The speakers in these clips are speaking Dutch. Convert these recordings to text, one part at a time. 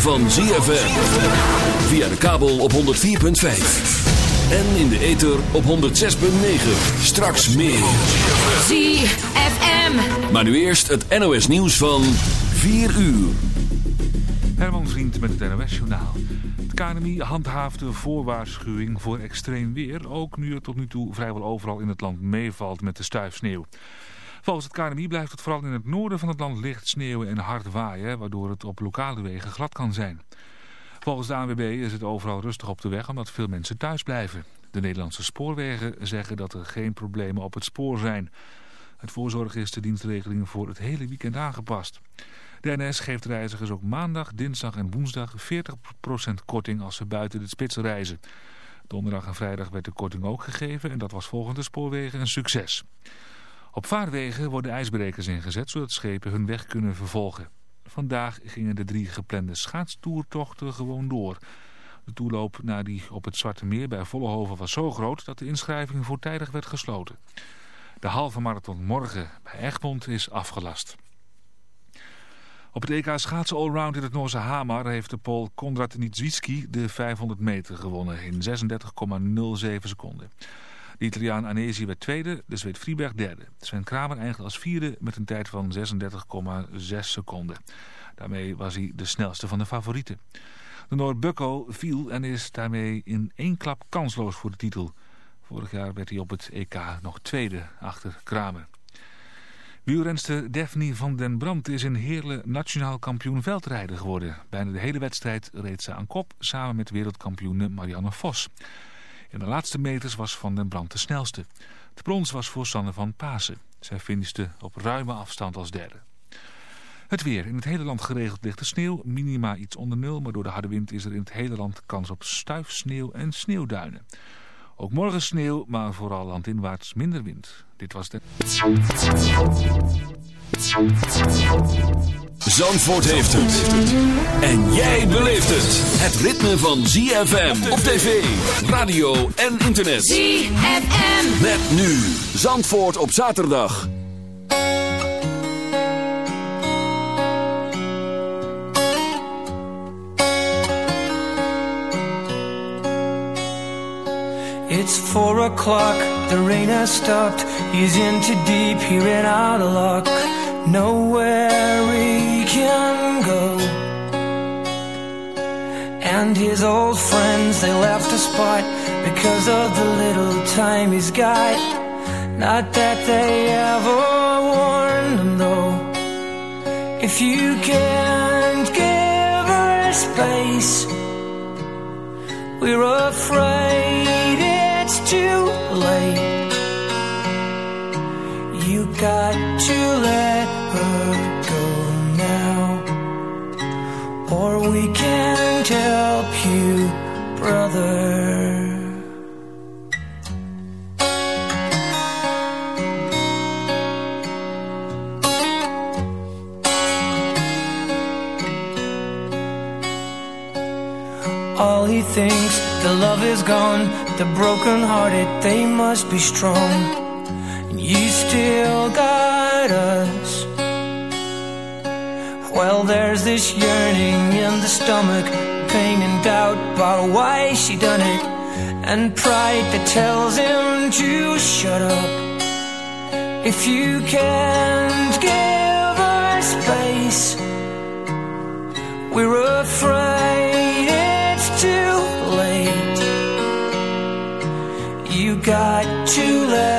Van ZFM. Via de kabel op 104.5. En in de ether op 106.9. Straks meer. ZFM. Maar nu eerst het NOS nieuws van 4 uur. Herman Vriend met het NOS Journaal. Het KNMI handhaaft de voorwaarschuwing voor extreem weer. Ook nu het tot nu toe vrijwel overal in het land meevalt met de stuifsneeuw. Volgens het KNMI blijft het vooral in het noorden van het land licht sneeuwen en hard waaien, waardoor het op lokale wegen glad kan zijn. Volgens de ANWB is het overal rustig op de weg omdat veel mensen thuis blijven. De Nederlandse spoorwegen zeggen dat er geen problemen op het spoor zijn. Het voorzorg is de dienstregeling voor het hele weekend aangepast. De NS geeft reizigers ook maandag, dinsdag en woensdag 40% korting als ze buiten de spits reizen. Donderdag en vrijdag werd de korting ook gegeven en dat was volgens de spoorwegen een succes. Op vaarwegen worden ijsbrekers ingezet zodat schepen hun weg kunnen vervolgen. Vandaag gingen de drie geplande schaatstoertochten gewoon door. De toeloop naar die op het Zwarte Meer bij Vollehoven was zo groot dat de inschrijving voortijdig werd gesloten. De halve marathon morgen bij Egmond is afgelast. Op het EK schaatsen allround in het Noorse Hamar heeft de Pool Konrad Niedzwiecki de 500 meter gewonnen in 36,07 seconden. De Italiaan Anesi werd tweede, de Zweed Frieberg derde. Sven Kramer eindigde als vierde met een tijd van 36,6 seconden. Daarmee was hij de snelste van de favorieten. De Noord Bucco viel en is daarmee in één klap kansloos voor de titel. Vorig jaar werd hij op het EK nog tweede achter Kramer. Wielrenster Daphne van den Brandt is een heerle nationaal kampioen veldrijden geworden. Bijna de hele wedstrijd reed ze aan kop samen met wereldkampioene Marianne Vos. In de laatste meters was Van den Brand de snelste. De brons was voor Sanne van Pasen. Zij finishte op ruime afstand als derde. Het weer. In het hele land geregeld lichte sneeuw. Minima iets onder nul, maar door de harde wind is er in het hele land kans op stuif, sneeuw en sneeuwduinen. Ook morgen sneeuw, maar vooral landinwaarts minder wind. Dit was de... Zandvoort heeft het. En jij beleeft het. Het ritme van ZFM op tv, radio en internet. ZFM. Met nu Zandvoort op zaterdag. It's four o'clock, the rain has stopped. He's in too deep, he ran out of luck. Nowhere he can go. And his old friends, they left the spot because of the little time he's got. Not that they ever warned him though. If you can't give her space, we're afraid too late. You got to let her go now, or we can't help you, brother. All he thinks, the love is gone. The broken hearted, they must be strong. And you still got us. Well, there's this yearning in the stomach, pain and doubt about why she done it, and pride that tells him to shut up. If you can't give her space, we're afraid got to let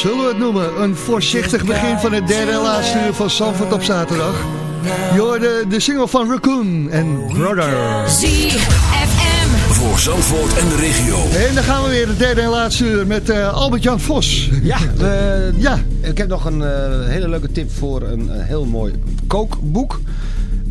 zullen we het noemen? Een voorzichtig begin van het derde en laatste uur van Sanford op zaterdag. Je hoorde de single van Raccoon en Brother. ZFM. voor Zandvoort en de regio. En dan gaan we weer de derde en laatste uur met uh, Albert-Jan Vos. Ja, uh, ja, ik heb nog een uh, hele leuke tip voor een, een heel mooi kookboek.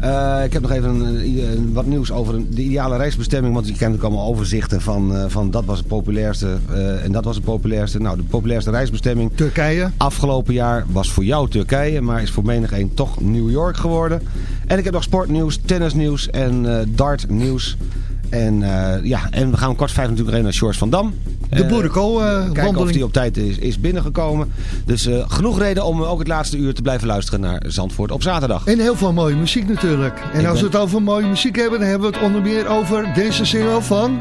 Uh, ik heb nog even een, wat nieuws over de ideale reisbestemming. Want je kent ook allemaal overzichten van, uh, van dat was het populairste uh, en dat was het populairste. Nou, de populairste reisbestemming... Turkije. Afgelopen jaar was voor jou Turkije, maar is voor menig een toch New York geworden. En ik heb nog sportnieuws, tennisnieuws en dartnieuws. En, uh, ja, en we gaan om kwart vijf natuurlijk heen naar George van Dam. De boerenkool uh, Kijken wandeling. of hij op tijd is, is binnengekomen. Dus uh, genoeg reden om ook het laatste uur te blijven luisteren naar Zandvoort op zaterdag. En heel veel mooie muziek natuurlijk. En Ik als ben- we het over mooie muziek hebben, dan hebben we het onder meer over deze single van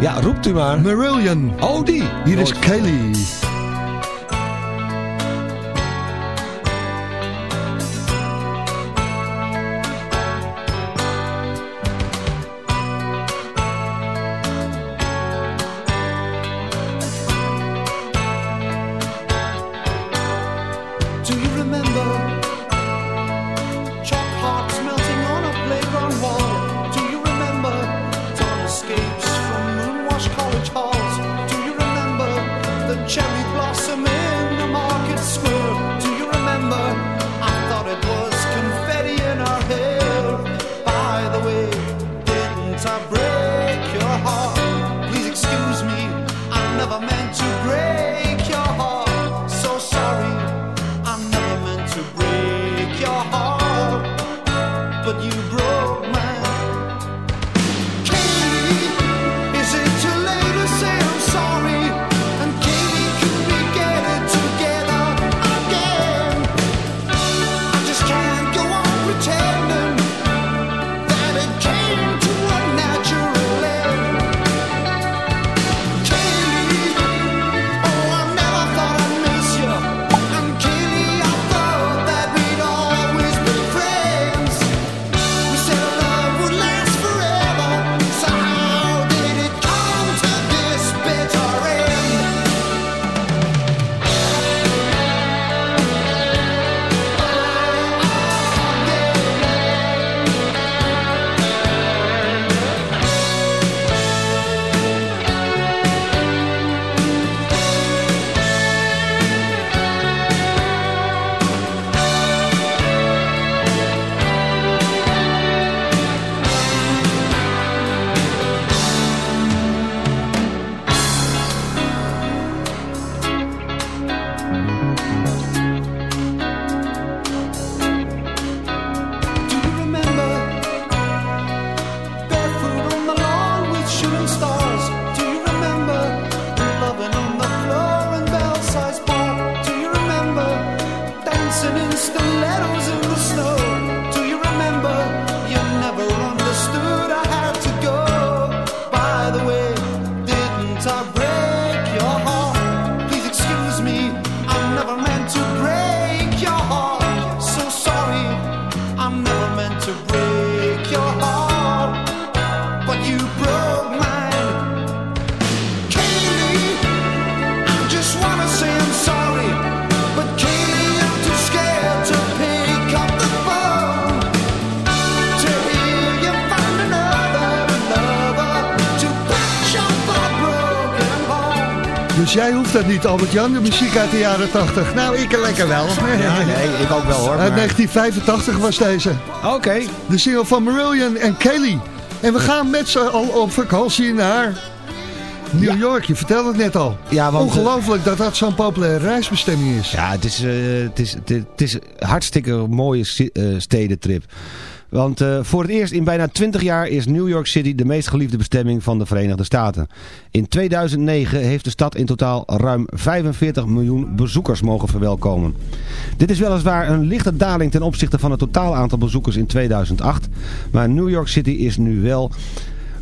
Ja, roept u maar. Marillion. Oh, die. Hier is. Kelly. Albert-Jan, de muziek uit de jaren 80. Nou, ik lekker wel. Ja, nee, ik ook wel hoor. Uit maar- 1985 was deze. Oké. De single van Marillion en Kelly. En we gaan met z'n al op vakantie naar New Ja. York. Je vertelde het net al. Ja, want, Ongelooflijk dat dat zo'n populaire reisbestemming is. Ja, het is, eh, het is, het is, het is een hartstikke mooie eh, stedentrip. Want eh, voor het eerst in bijna 20 jaar is New York City de meest geliefde bestemming van de Verenigde Staten. In 2009 heeft de stad in totaal ruim 45 miljoen bezoekers mogen verwelkomen. Dit is weliswaar een lichte daling ten opzichte van het totaal aantal bezoekers in 2008. Maar New York City is nu wel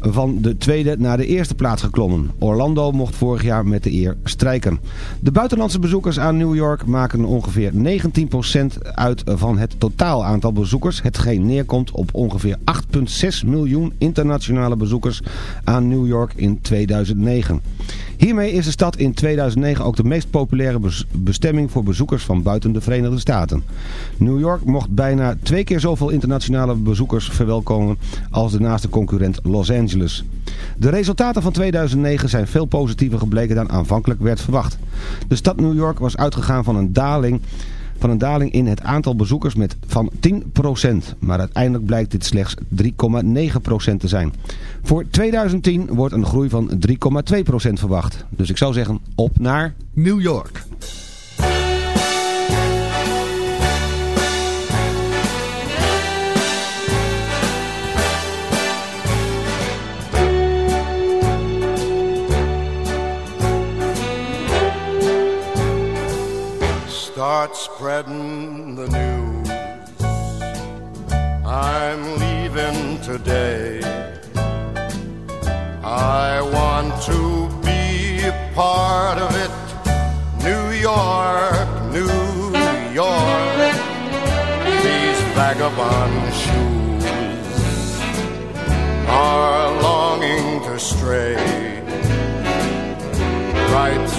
van de tweede naar de eerste plaats geklommen. Orlando mocht vorig jaar met de eer strijken. De buitenlandse bezoekers aan New York maken ongeveer 19% uit van het totaal aantal bezoekers. Hetgeen neerkomt op ongeveer 8,6 miljoen internationale bezoekers aan New York in 2009. Hiermee is de stad in 2009 ook de meest populaire bestemming voor bezoekers van buiten de Verenigde Staten. New York mocht bijna twee keer zoveel internationale bezoekers verwelkomen als de naaste concurrent Los Angeles. De resultaten van 2009 zijn veel positiever gebleken dan aanvankelijk werd verwacht. De stad New York was uitgegaan van een daling van een daling in het aantal bezoekers met van 10%. Maar uiteindelijk blijkt dit slechts 3,9% te zijn. Voor 2010 wordt een groei van 3,2% verwacht. Dus ik zou zeggen op naar New York. Start spreading the news. I'm leaving today. I want to be a part of it. New York, New York. These vagabond shoes are longing to stray right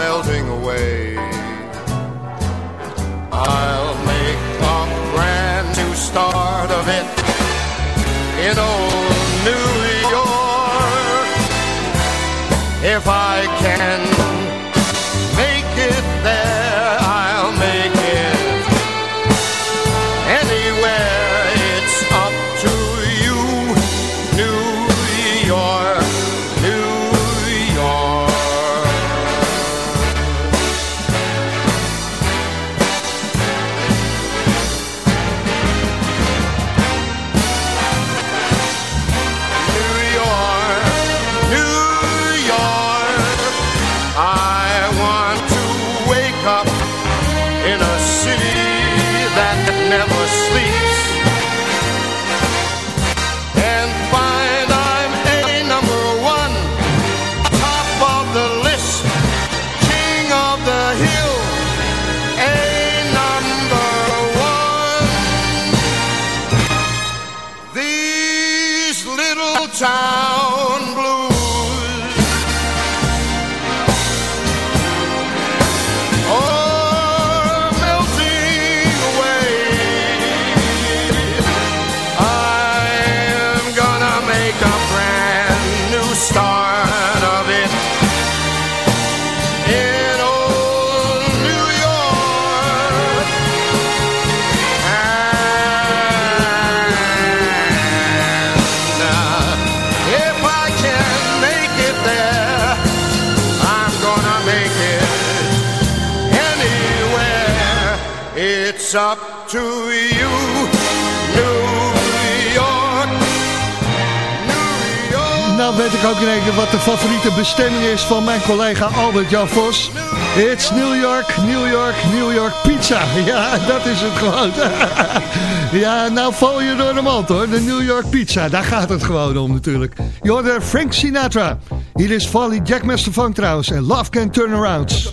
melting away. I'll make a brand new start of it in old Down blue. Ik ook keer wat de favoriete bestemming is van mijn collega Albert Jan Vos. It's New York, New York, New York pizza. Ja, dat is het gewoon. ja, nou val je door de mand hoor. De New York pizza, daar gaat het gewoon om natuurlijk. Je Frank Sinatra. Hier is Folly Jackmaster Funk trouwens. En Love Can Turn Around.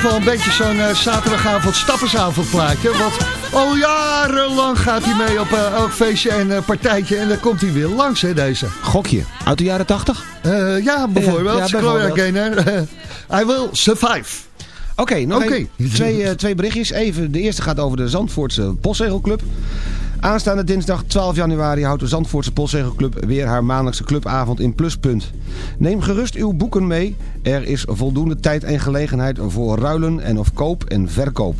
Echt wel een beetje zo'n eh, zaterdagavond stappersavond plaatje. Want al jarenlang gaat hij mee op uh, elk feestje en uh, partijtje. En dan komt hij weer langs, hè, deze. Gokje, uit de jaren 80? ja, bijvoorbeeld. Ja, Gaynor. I will survive. Oké, okay, nog okay. twee, twee berichtjes. Even, de eerste gaat over de Zandvoortse Postzegelclub. Aanstaande dinsdag 12 januari houdt de Zandvoortse Postzegelclub weer haar maandelijkse clubavond in Pluspunt. Neem gerust uw boeken mee. Er is voldoende tijd en gelegenheid voor ruilen en of koop en verkoop.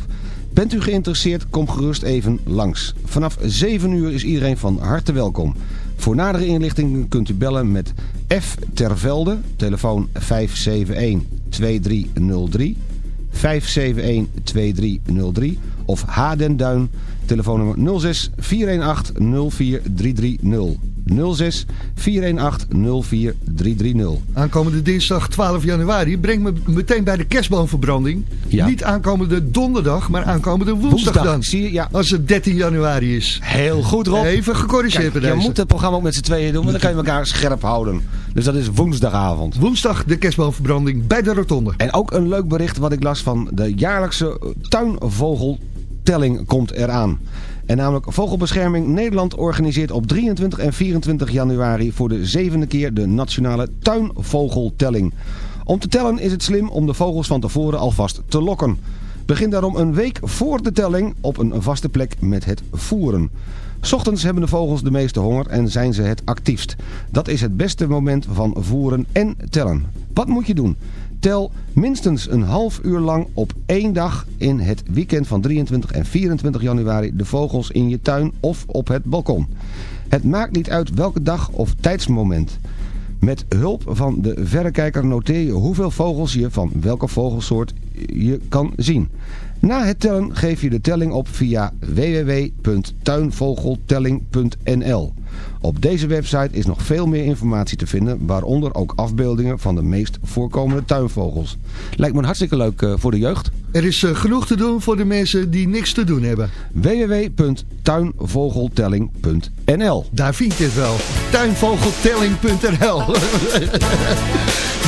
Bent u geïnteresseerd, kom gerust even langs. Vanaf 7 uur is iedereen van harte welkom. Voor nadere inlichtingen kunt u bellen met F Tervelde, telefoon 571 2303, 571 2303 of H Den Duin Telefoonnummer 06 418 04330. 06 418 04330. Aankomende dinsdag 12 januari brengt me meteen bij de kerstboomverbranding. Ja. Niet aankomende donderdag, maar aankomende woensdag, woensdag dan. Zie je, ja. Als het 13 januari is. Heel goed Rob. Even gecorrigeerd Kijk, Je moet het programma ook met z'n tweeën doen, want dan kan je elkaar scherp houden. Dus dat is woensdagavond. Woensdag de kerstboomverbranding bij de rotonde. En ook een leuk bericht wat ik las van de jaarlijkse tuinvogel telling komt eraan. En namelijk Vogelbescherming Nederland organiseert op 23 en 24 januari voor de zevende keer de nationale tuinvogeltelling. Om te tellen is het slim om de vogels van tevoren alvast te lokken. Begin daarom een week voor de telling op een vaste plek met het voeren. Ochtends hebben de vogels de meeste honger en zijn ze het actiefst. Dat is het beste moment van voeren en tellen. Wat moet je doen? Tel minstens een half uur lang op één dag in het weekend van 23 en 24 januari de vogels in je tuin of op het balkon. Het maakt niet uit welke dag of tijdsmoment. Met hulp van de verrekijker noteer je hoeveel vogels je van welke vogelsoort je kan zien. Na het tellen geef je de telling op via www.tuinvogeltelling.nl. Op deze website is nog veel meer informatie te vinden, waaronder ook afbeeldingen van de meest voorkomende tuinvogels. Lijkt me een hartstikke leuk uh, voor de jeugd. Er is uh, genoeg te doen voor de mensen die niks te doen hebben. www.tuinvogeltelling.nl Daar vind je het wel. Tuinvogeltelling.nl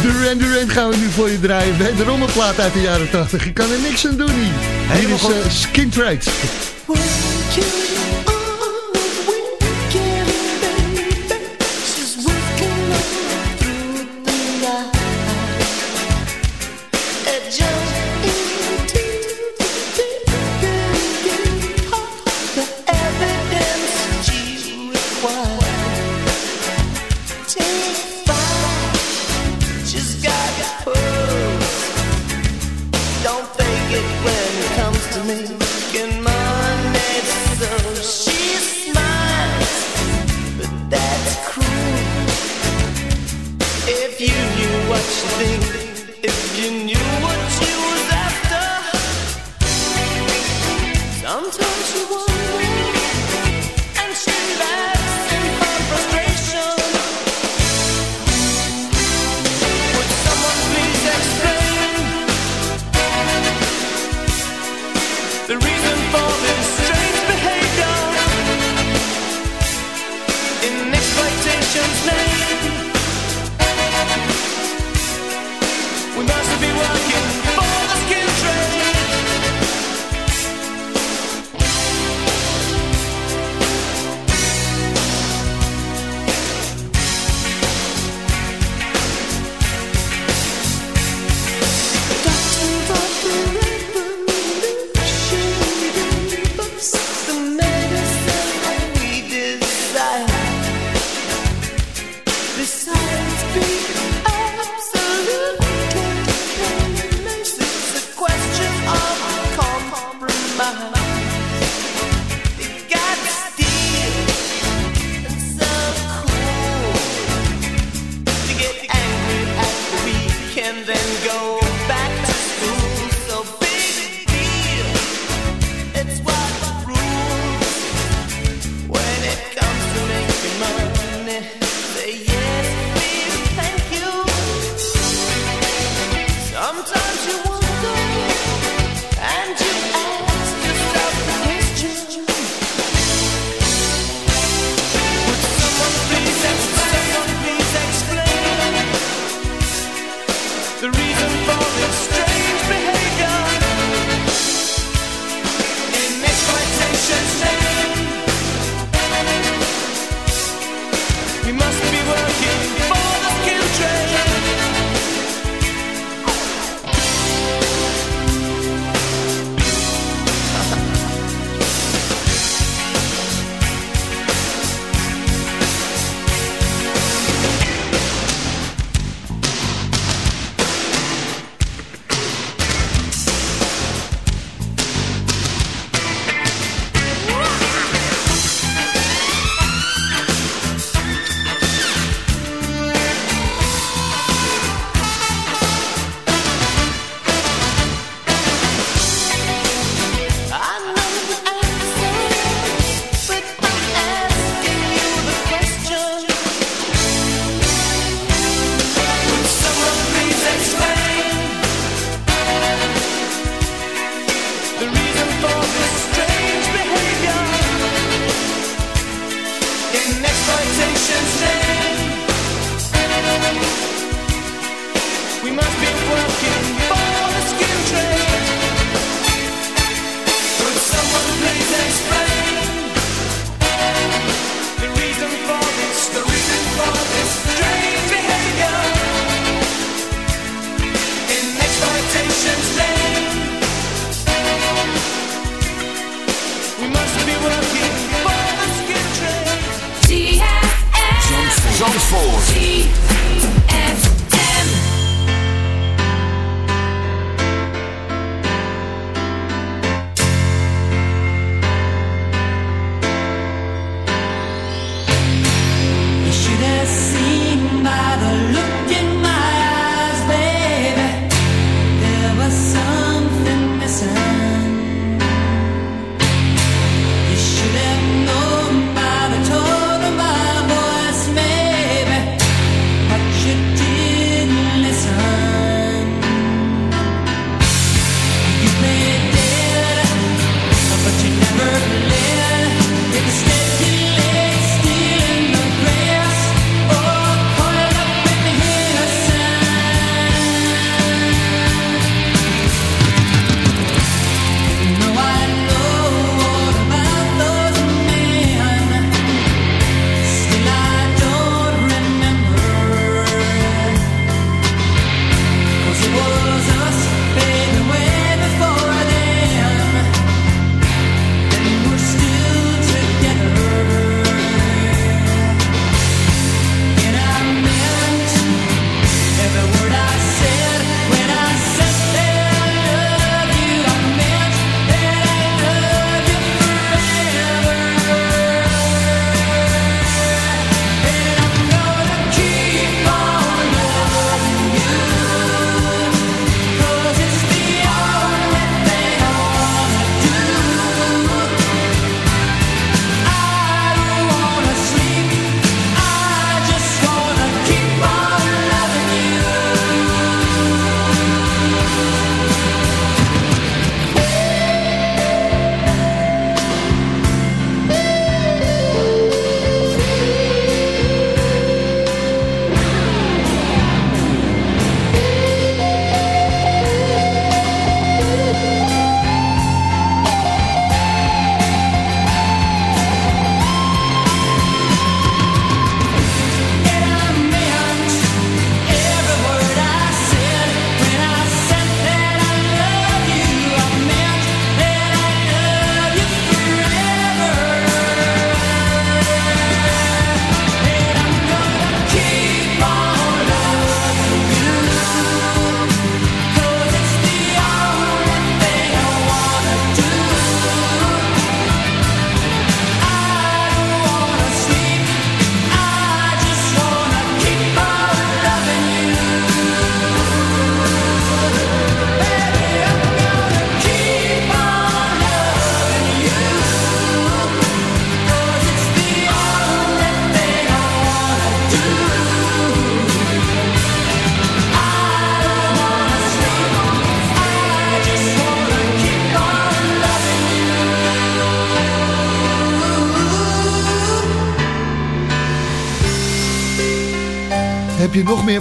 Duran Duran gaan we nu voor je draaien. De rommelplaat uit de jaren 80. Je kan er niks aan doen hier. Hier is uh, Skin Trade.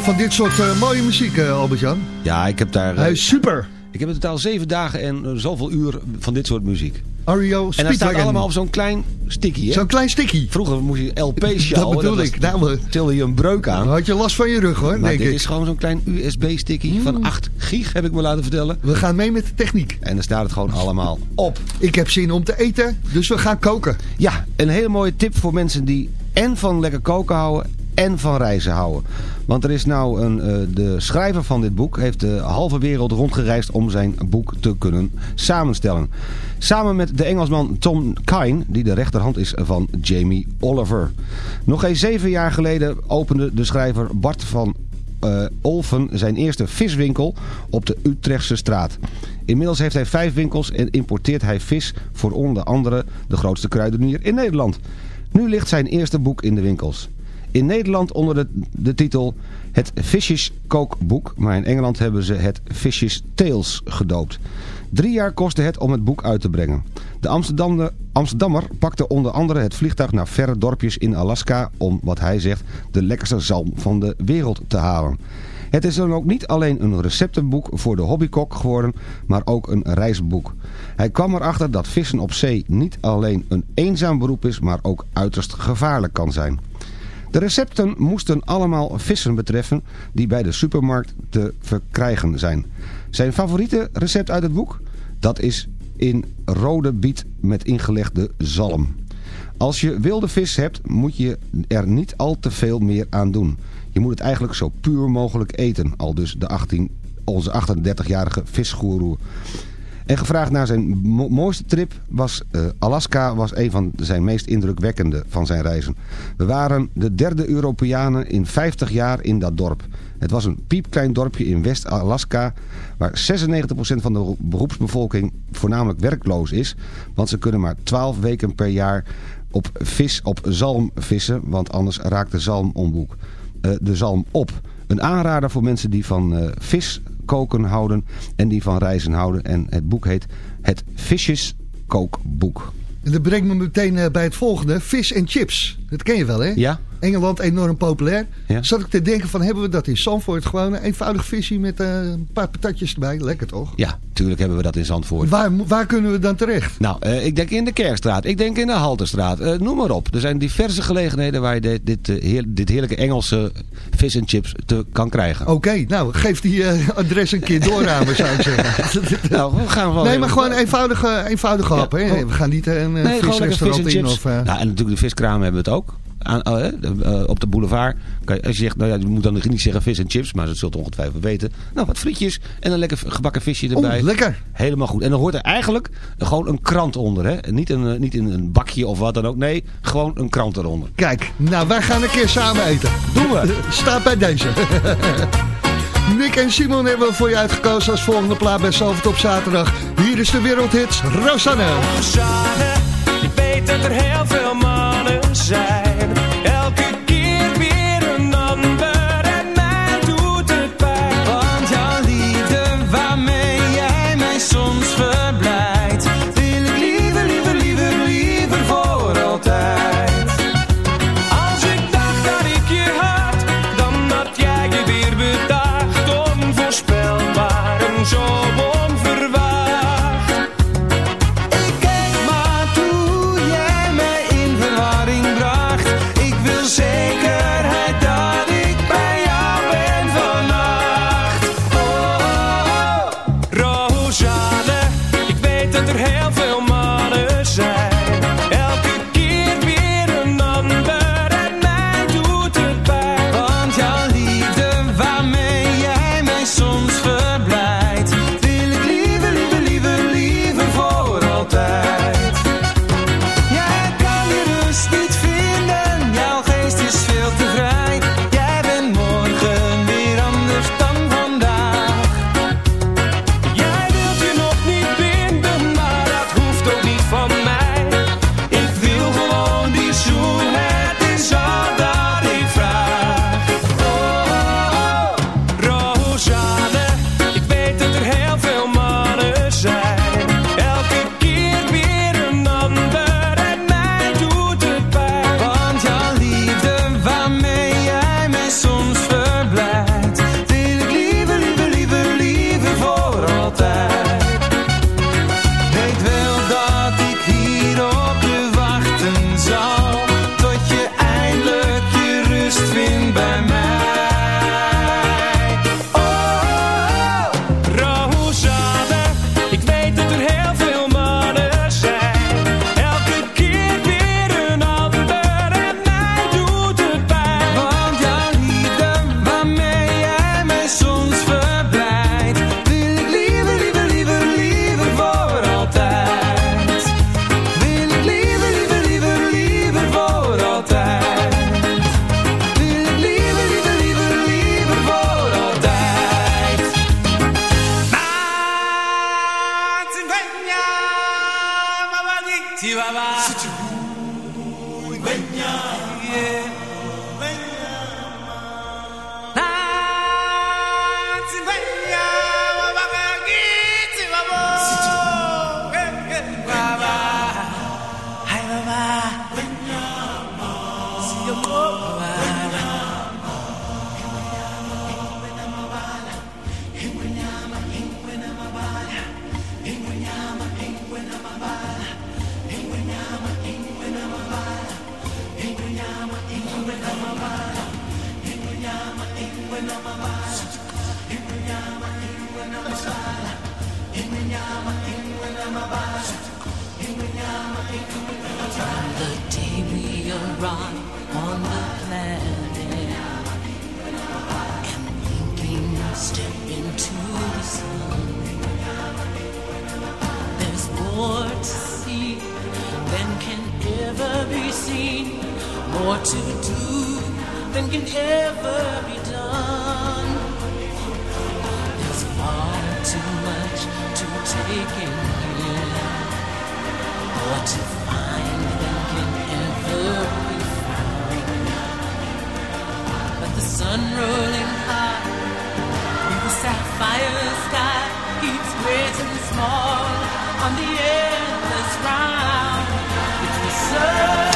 Van dit soort eh, mooie muziek, eh, Albert-Jan? Ja, ik heb daar... eh, Hij is super. ik heb in totaal zeven dagen en eh, zoveel uur van dit soort muziek. Ario En dat staat Speedwagon. allemaal op zo'n klein sticky, hè? Zo'n klein stikkie. Vroeger moest je LP Dat sjouwen. bedoel was- ik. Nou, eh, tilde je een breuk aan. dan had je last van je rug hoor, maar denk dit ik. is gewoon zo'n klein USB-sticky van 8 gig, heb ik me laten vertellen. We gaan mee met de techniek. En dan staat het gewoon allemaal op. Ik heb zin om te eten, dus we gaan koken. Ja, een hele mooie tip voor mensen die en van lekker koken houden en van reizen houden. Want er is nou een, eh, de schrijver van dit boek heeft de halve wereld rondgereisd om zijn boek te kunnen samenstellen. Samen met de Engelsman Tom Kine, die de rechterhand is van Jamie Oliver. Nog eens zeven jaar geleden opende de schrijver Bart van eh, Olven zijn eerste viswinkel op de Utrechtse straat. Inmiddels heeft hij vijf winkels en importeert hij vis voor onder andere de grootste kruidenier in Nederland. Nu ligt zijn eerste boek in de winkels. In Nederland onder de, de titel Het Visjes Kookboek, maar in Engeland hebben ze het Visjes Tales gedoopt. Drie jaar kostte het om het boek uit te brengen. De Amsterdammer, Amsterdammer pakte onder andere het vliegtuig naar verre dorpjes in Alaska om, wat hij zegt, de lekkerste zalm van de wereld te halen. Het is dan ook niet alleen een receptenboek voor de hobbykok geworden, maar ook een reisboek. Hij kwam erachter dat vissen op zee niet alleen een eenzaam beroep is, maar ook uiterst gevaarlijk kan zijn. De recepten moesten allemaal vissen betreffen die bij de supermarkt te verkrijgen zijn. Zijn favoriete recept uit het boek? Dat is in rode biet met ingelegde zalm. Als je wilde vis hebt, moet je er niet al te veel meer aan doen. Je moet het eigenlijk zo puur mogelijk eten, al dus de 18, onze 38-jarige visgoeroe. En gevraagd naar zijn mo- mooiste trip was eh, Alaska was een van zijn meest indrukwekkende van zijn reizen. We waren de derde Europeanen in 50 jaar in dat dorp. Het was een piepklein dorpje in West-Alaska waar 96% van de beroepsbevolking voornamelijk werkloos is. Want ze kunnen maar 12 weken per jaar op vis, op zalm vissen, want anders raakt de zalm omboek. eh, de zalm op. Een aanrader voor mensen die van eh, vis koken houden en die van reizen houden. En het boek heet Het Visjes Kookboek. En dat brengt me meteen eh, bij het volgende. Vis en chips. Dat ken je wel, hè? Ja? Engeland enorm populair. Ja. Zat ik te denken van, hebben we dat in Zandvoort? Gewoon een eenvoudig visje met eh, een paar patatjes erbij. Lekker toch? Ja, tuurlijk hebben we dat in Zandvoort. Waar, waar kunnen we dan terecht? Nou, eh, ik denk in de Kerkstraat. Ik denk in de Halterstraat. Eh, noem maar op. Er zijn diverse gelegenheden waar je dit, dit, heer- dit heerlijke Engelse vis en chips te, kan krijgen. Oké, nou, geef die adres een keer door aan me, zou ik zeggen. Nou, we gaan gewoon nee, maar gewoon een eenvoudige, eenvoudige hap, hè? gewoon- We gaan niet een Nee, visrestaurant in. chips. Of, Nou, en natuurlijk de viskramen hebben we het ook. Aan, oh, eh, op de boulevard. Kan je, als je zegt, nou ja, je moet dan niet zeggen vis en chips, maar dat zult ongetwijfeld weten. Nou, wat frietjes en een lekker gebakken visje erbij. Lekker. Helemaal goed. En dan hoort er eigenlijk gewoon een krant onder. Hè? Niet, een, eh, niet in een bakje of wat dan ook. Nee, gewoon een krant eronder. Kijk, nou, wij gaan een keer samen eten. Doen we. Staat bij deze. Nick en Simon hebben we voor je uitgekozen als volgende plaat bij Zalvert op zaterdag. Hier is de wereldhit Rosanne. Rosanne, ik weet dat er heel veel mannen zijn. More to do than can ever be done. There's far too much to take in here. More to find than can ever be found. But the sun rolling high through the sapphire sky keeps great and small on the endless round. It's the circle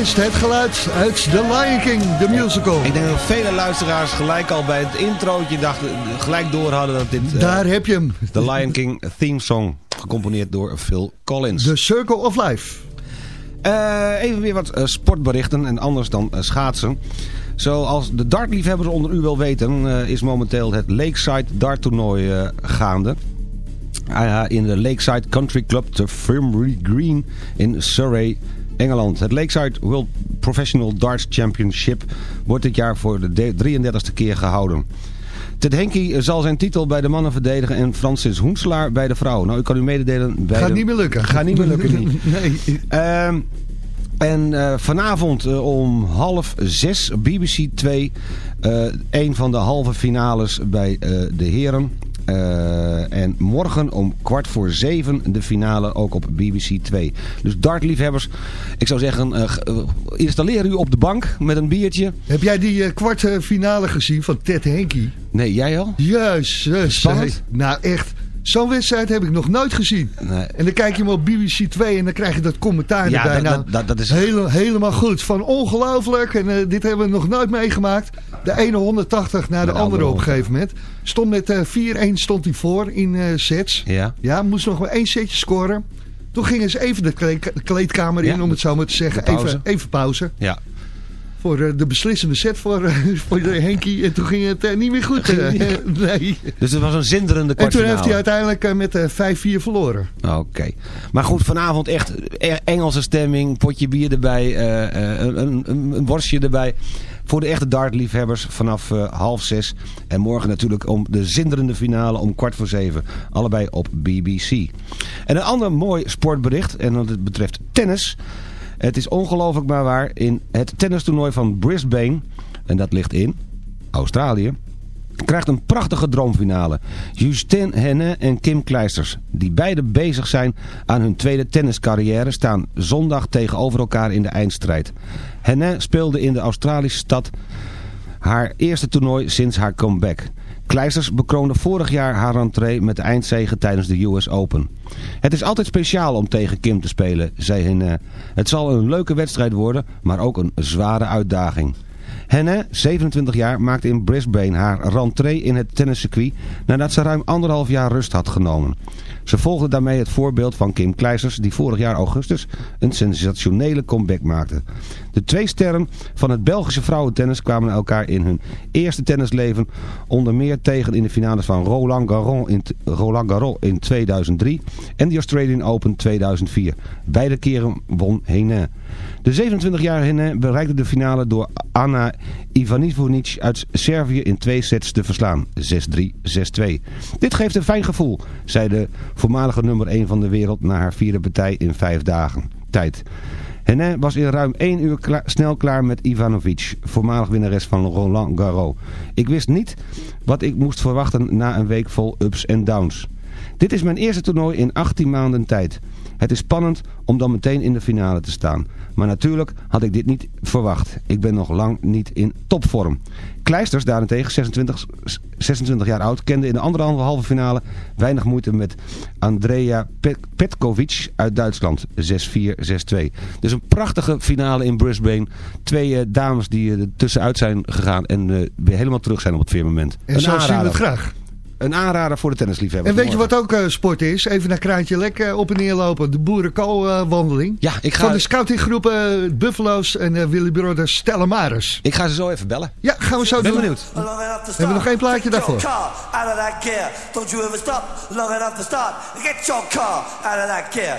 Onbetwist het geluid uit The Lion King, de musical. Ik denk dat vele luisteraars gelijk al bij het introotje dachten, gelijk door hadden dat dit eh, Daar heb je hem. de Lion King theme song, gecomponeerd door Phil Collins. The Circle of Life. Eh, even weer wat eh, sportberichten en anders dan schaatsen. Zoals de dartliefhebbers onder u wel weten, is momenteel het Lakeside darttoernooi eh, gaande. In de Lakeside Country Club te Firmbury Green in Surrey, Engeland. Het Lakeside World Professional Darts Championship wordt dit jaar voor de 33ste keer gehouden. Ted Henke zal zijn titel bij de mannen verdedigen en Francis Hoenselaar bij de vrouwen. Nou, ik kan u mededelen... Bij Gaat de... niet meer lukken. Gaat niet meer lukken, niet. nee. Ehm, en eh, vanavond eh, om half zes, BBC 2, eh, een van de halve finales bij de heren. Eh, en morgen om kwart voor zeven de finale ook op BBC 2. Dus dartliefhebbers, ik zou zeggen, eh, eh, installeer u op de bank met een biertje. Heb jij die kwartfinale gezien van Ted Henke? Nee, jij al? Juist. Spannend? Nou echt, zo'n wedstrijd heb ik nog nooit gezien. Nee. En dan kijk je hem op BBC 2 en dan krijg je dat commentaar Ja, erbij. dat- nou, dat- dat- dat is- hele- helemaal goed. Van ongelooflijk. En eh, dit hebben we nog nooit meegemaakt. De ene 180 naar de, de andere andere op een gegeven moment. Stond met eh 4-1 stond hij voor in eh, sets. Ja. Ja, moest nog maar één setje scoren. Toen gingen ze even de kleed- kleedkamer in, Ja, om het zo maar te zeggen. pauze. Even, even pauze. Ja. Voor eh, de beslissende set voor, eh, voor de Henkie. En toen ging het eh, niet meer goed. nee. Dus het was een zinderende En toen kwartfinale. heeft hij uiteindelijk met eh, 5-4 verloren. Oké. Maar goed, vanavond echt Engelse stemming. Potje bier erbij. een, een, een worstje erbij. Voor de echte dartliefhebbers vanaf half zes. En morgen natuurlijk om de zinderende finale om kwart voor zeven. Allebei op BBC. En een ander mooi sportbericht. En dat betreft tennis. Het is ongelooflijk maar waar. In het tennistoernooi van Brisbane. En dat ligt in Australië. krijgt een prachtige droomfinale. Justin Henne en Kim Kleisters, die beide bezig zijn aan hun tweede tenniscarrière, staan zondag tegenover elkaar in de eindstrijd. Henne speelde in de Australische stad haar eerste toernooi sinds haar comeback. Kleisters bekroonde vorig jaar haar rentree met de eindzege tijdens de US Open. Het is altijd speciaal om tegen Kim te spelen, zei Henne. Het zal een leuke wedstrijd worden, maar ook een zware uitdaging. Henne, 27 jaar, maakte in Brisbane haar rentree in het tenniscircuit nadat ze ruim anderhalf jaar rust had genomen. Ze volgde daarmee het voorbeeld van Kim Kleisters die vorig jaar augustus een sensationele comeback maakte. De twee sterren van het Belgische vrouwentennis kwamen elkaar in hun eerste tennisleven onder meer tegen in de finales van Roland Garros in, Roland Garros in 2003 en de Australian Open 2004. Beide keren won Henin. De 27-jarige Henin bereikte de finale door Anna Ivanisevic uit Servië in twee sets te verslaan. 6-3, 6-2. Dit geeft een fijn gevoel, zei de voormalige nummer 1 van de wereld na haar vierde partij in vijf dagen tijd. Henin was in ruim 1 uur snel klaar met Ivanovic, voormalig winnares van Roland Garros. Ik wist niet wat ik moest verwachten na een week vol ups en downs. Dit is mijn eerste toernooi in 18 maanden tijd. Het is spannend om dan meteen in de finale te staan. Maar natuurlijk had ik dit niet verwacht. Ik ben nog lang niet in topvorm. Kleisters daarentegen, 26, 26 jaar oud, kende in de andere halve finale weinig moeite met Andrea Petkovic uit Duitsland. 6-4, 6-2. Dus een prachtige finale in Brisbane. Twee uh, dames die er tussenuit zijn gegaan en uh, weer helemaal terug zijn op het firmament. En zo zien we het graag. Een aanrader voor de tennisliefhebber. En weet je wat ook uh, sport is? Even naar Kraantje Lek uh, op en neer lopen. De boerenkool-wandeling. ja, ik ga... Van de scoutinggroepen uh, Buffalo's en uh, Willy Brothers Stella Maris. Ik ga ze zo even bellen. Ja, gaan we zo ben doen. benieuwd. We hebben nog één plaatje daarvoor. Don't you ever stop long enough to start. Get your car out of that gear.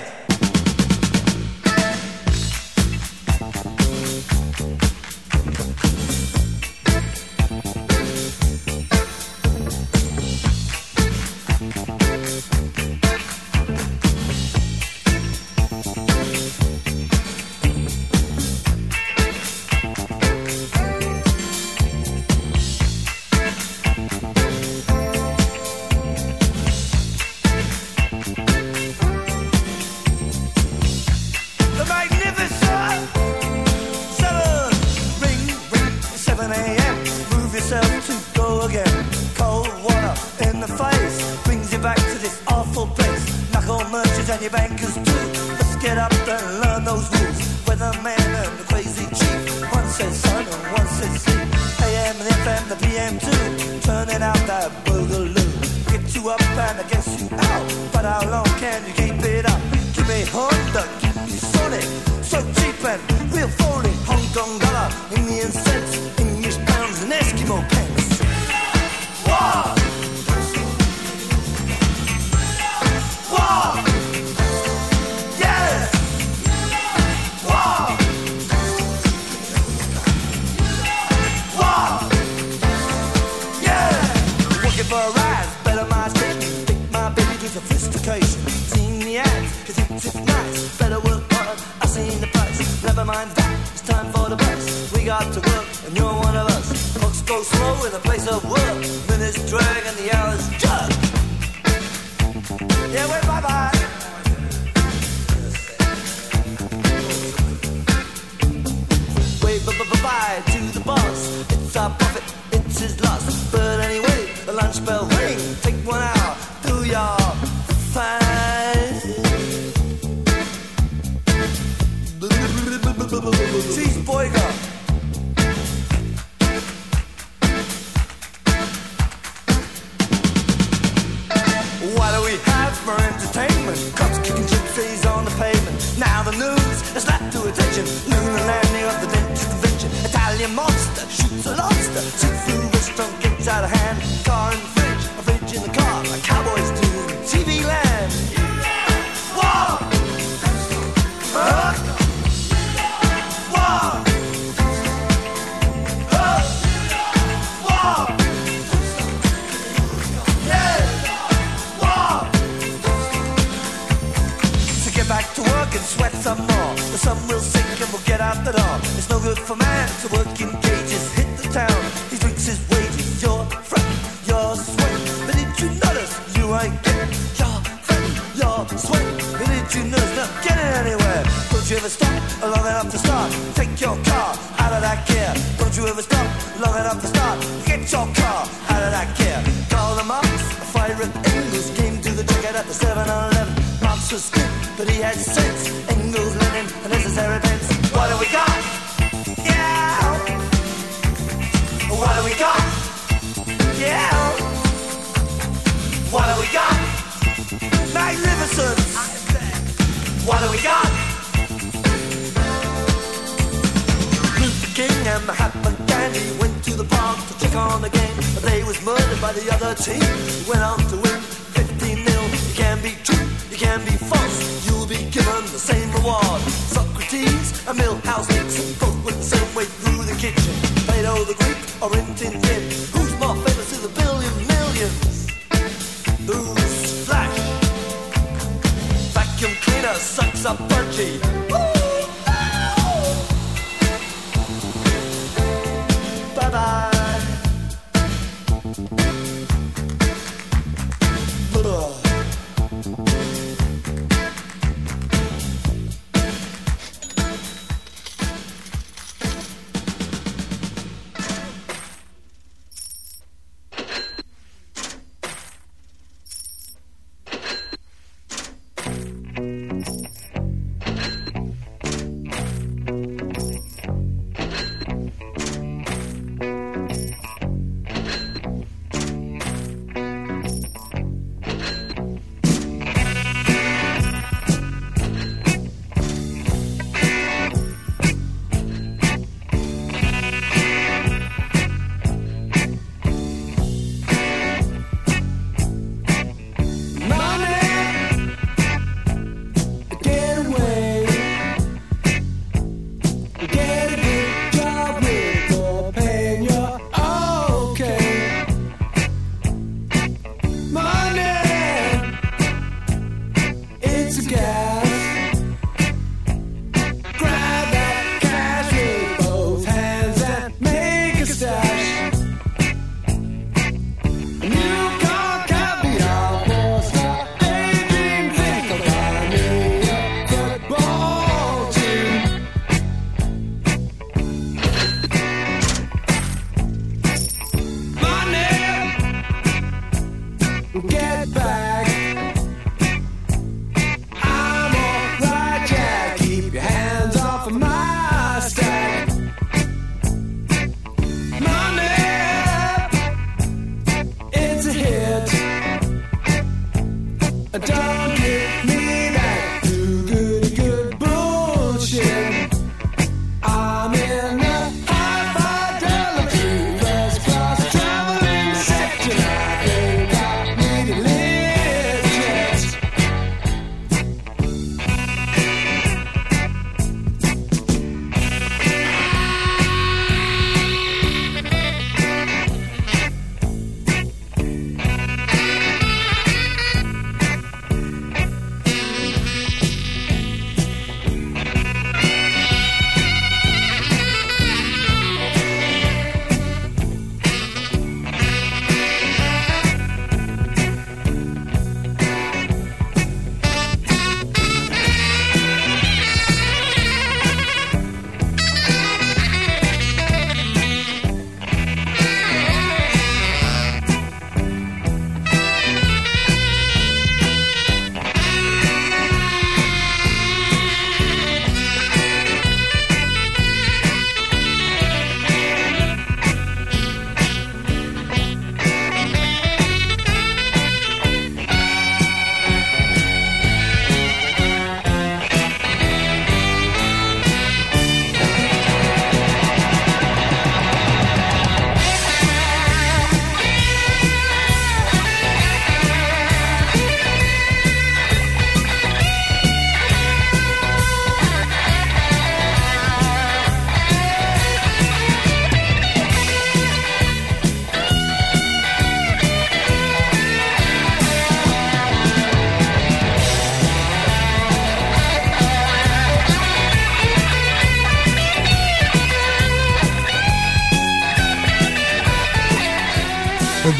Move yourself to go again. Cold water in the face brings you back to this awful place. Knuckle merchants and your bankers too. Let's get up and learn those rules. Weatherman and the crazy chief. One says sun and one says sea. AM and FM, the PM too. Turning out that boogaloo. Get you up and I guess you out. But how long can you keep it up? Give me Honda, the place of work.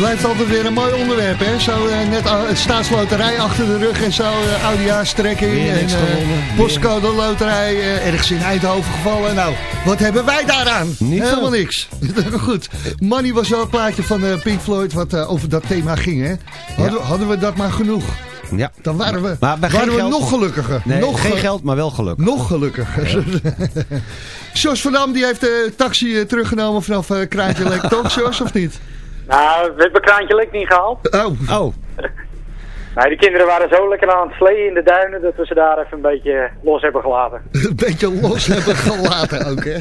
Blijft altijd weer een mooi onderwerp, hè? Zo eh, net uh, staatsloterij achter de rug en zo, uh, oudejaarstrekking Weer en eh, postcode loterij, eh, ergens in Eindhoven gevallen. Nou, wat hebben wij daaraan? Niet Helemaal veel. niks. Goed, Money was wel een plaatje van eh, Pink Floyd wat eh, over dat thema ging, hè? Hadden, we- hadden we dat maar genoeg? Ja. Dan waren we, Maar waren we geld- nog gelukkiger. Nee, nog geen ge- geld, maar wel geluk. Nog gelukkiger. Jos van Dam die heeft de taxi eh, teruggenomen vanaf eh Kraantje Lake Talk, Jos, of niet? Nou, we hebben Kraantje Lek niet gehaald. Oh. Oh. Nee, de kinderen waren zo lekker aan het sleeën in de duinen dat we ze daar even een beetje los hebben gelaten. een beetje los hebben gelaten ook, hè?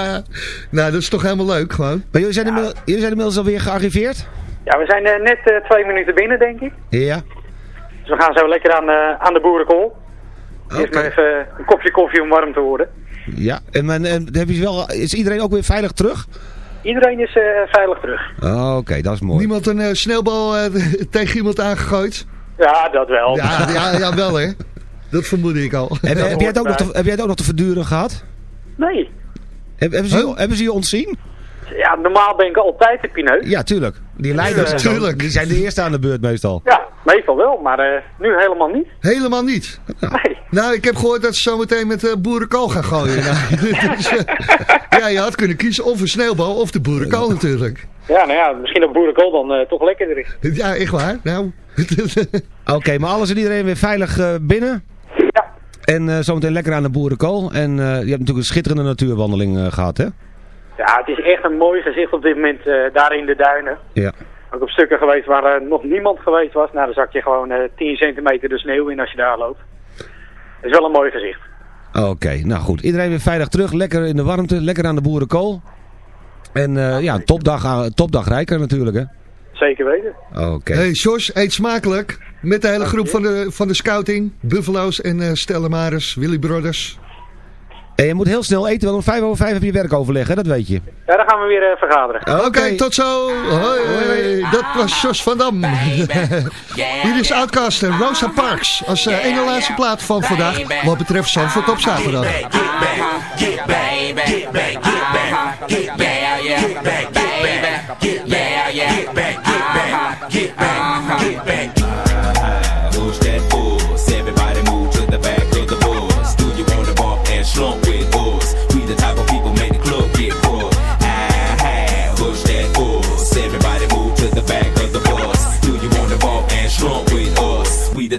nou, dat is toch helemaal leuk, gewoon. Maar jullie zijn, inmiddels, jullie zijn inmiddels alweer gearriveerd? Ja, we zijn eh, net eh, twee minuten binnen, denk ik. Ja. Dus we gaan zo lekker aan, de aan de boerenkool. Eerst maar even een kopje koffie om warm te worden. Ja. En, men, en heb je wel, is iedereen ook weer veilig terug? Iedereen is eh, veilig terug. Oh, Oké, dat is mooi. Niemand een eh, sneeuwbal eh, tegen iemand aangegooid? Ja, dat wel. Ja, ja, ja wel, hè? Dat vermoedde ik al. Heb, heb, jij het ook nog te, heb jij het ook nog te verduren gehad? Nee. Heb, hebben, ze, je- hebben ze je ontzien? Ja, normaal ben ik altijd de pineut. Ja, tuurlijk. Die leiders tuurlijk. die zijn de eerste aan de beurt meestal. Ja, meestal wel, maar eh, nu helemaal niet. Helemaal niet. Nee. Nou, ik heb gehoord dat ze zometeen met uh, boerenkool gaan gooien. Nou, dus, eh, ja, je had kunnen kiezen of een sneeuwbal of de boerenkool natuurlijk. Ja, nou ja, misschien dat boerenkool dan eh, toch lekkerder is. Ja, echt waar. Nou. Oké, maar alles en iedereen weer veilig eh, binnen? Ja. En eh, zometeen lekker aan de boerenkool. En eh, je hebt natuurlijk een schitterende natuurwandeling eh, gehad, hè? Ja, het is echt een mooi gezicht op dit moment eh, daar in de duinen. Ja. Ook op stukken geweest waar eh, nog niemand geweest was. Nou, dan zak je gewoon eh 10 centimeter de sneeuw in als je daar loopt. Het is wel een mooi gezicht. Oké, nou goed. Iedereen weer veilig terug. Lekker in de warmte. Lekker aan de boerenkool. En eh, ja, topdag, topdag Rijker natuurlijk, hè? Zeker weten. Oké. Hey, Jos, eet smakelijk. Met de hele groep van de, van de scouting. Buffalo's en eh Stella Maris, Willy Brothers. En je moet heel snel eten, want om vijf over vijf heb je werkoverleg, hè? Dat weet je. Ja, dan gaan we weer eh, vergaderen. Oké, tot zo. Hoi, hoi. Dat was Jos van Dam. Hier is Outcast en Rosa Parks. Als uh, ene laatste plaat van vandaag. Wat betreft Zandvoort op zaterdag. Get back,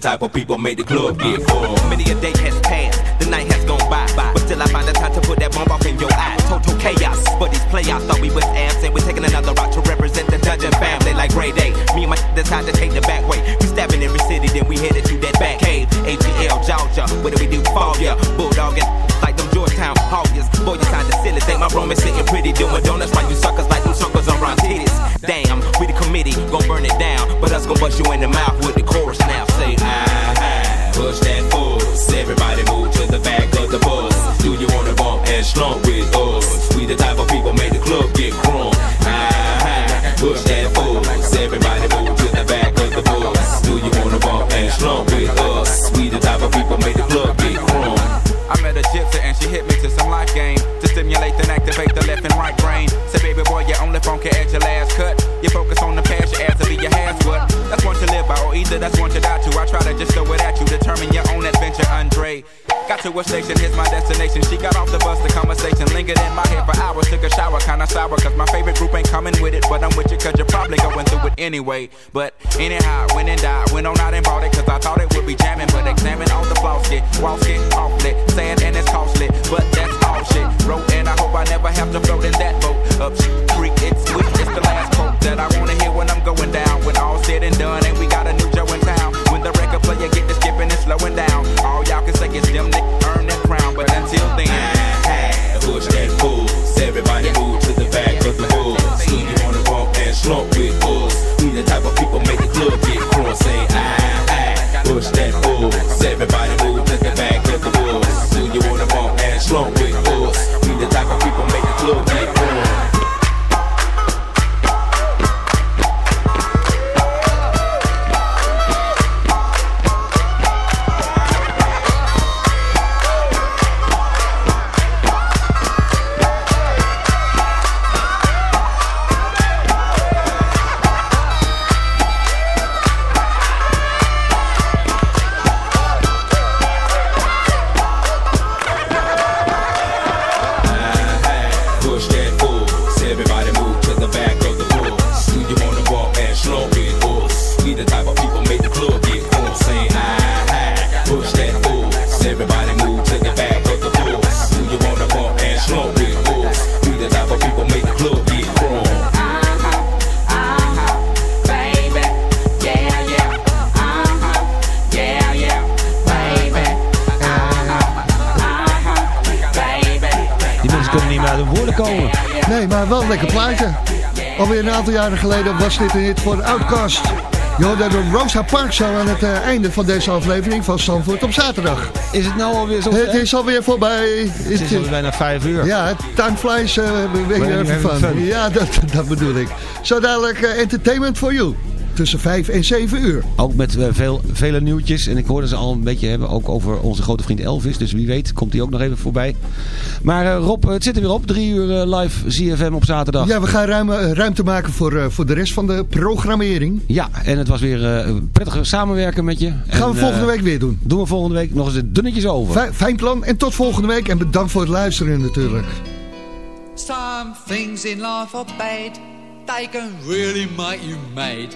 type of people make the club get full. Many a day has passed, the night has gone by, by. but still I find the time to put that bomb off in your eye. Total chaos, but these playoffs thought we was absent. We're taking another route to represent the dungeon family like Grey Day. Me and my decide to take the back way. We stabbing every city, then we headed to that back cave. ATL, Georgia, what do we do? Fall yeah, bulldogging like them Georgetown Hawkins. Boy, you kinda silly, think my room is sitting pretty, doing donuts while you suckers like them suckers around titties. Damn, we the committee, gon' burn it down, but us gon' bust you in the mouth with the to a station, here's my destination. She got off the bus, the conversation lingered in my head for hours. Took a shower, kinda sour, cause my favorite group ain't coming with it. But I'm with you, cause you're probably going through it anyway. But anyhow, went and died, went on out and bought it, cause I thought it would be jamming. But examine all the flaws, get, walls get awfully sad and it's costly. But that's all shit. Wrote and I hope I never have to float in that boat. Up creek, it's sweet, it's the last quote that I wanna hear when I'm going down. When all said and done, and we got a new Joe in town. The record player get to skipping and slowing down, all y'all can say is them Nick earn that crown. But until then, Push that force. Everybody move to the back of the bus. Do you want to bump and slump with us? We the type of people make the club get crunk. Say ah ah. Push that force. Everybody move to the back Alweer een aantal jaren geleden was dit een hit voor Outcast. Je hoorde de Rosa Parks aan het uh, einde van deze aflevering van Zandvoort op zaterdag. Is het nou alweer zo? Het is alweer voorbij. Het is alweer bijna vijf uur. Ja, time flies, uh, weet je even van. Ja, dat, dat bedoel ik. Zo dadelijk uh, entertainment for you tussen 5 en 7 uur. Ook met uh, veel, vele nieuwtjes. En ik hoorde ze al een beetje hebben ook over onze grote vriend Elvis. Dus wie weet komt hij ook nog even voorbij. Maar uh, Rob, het zit er weer op. Drie uur uh, live ZFM op zaterdag. Ja, we gaan ruim, ruimte maken voor, voor de rest van de programmering. Ja, en het was weer prettig samenwerken met je. Gaan en, we volgende week weer doen. Doen we volgende week nog eens de dunnetjes over. Fijn, fijn plan. En tot volgende week. En bedankt voor het luisteren natuurlijk. Some things in life are bad. They can really make you mad.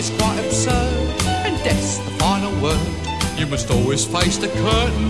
is quite absurd, and death's the final word. You must always face the curtain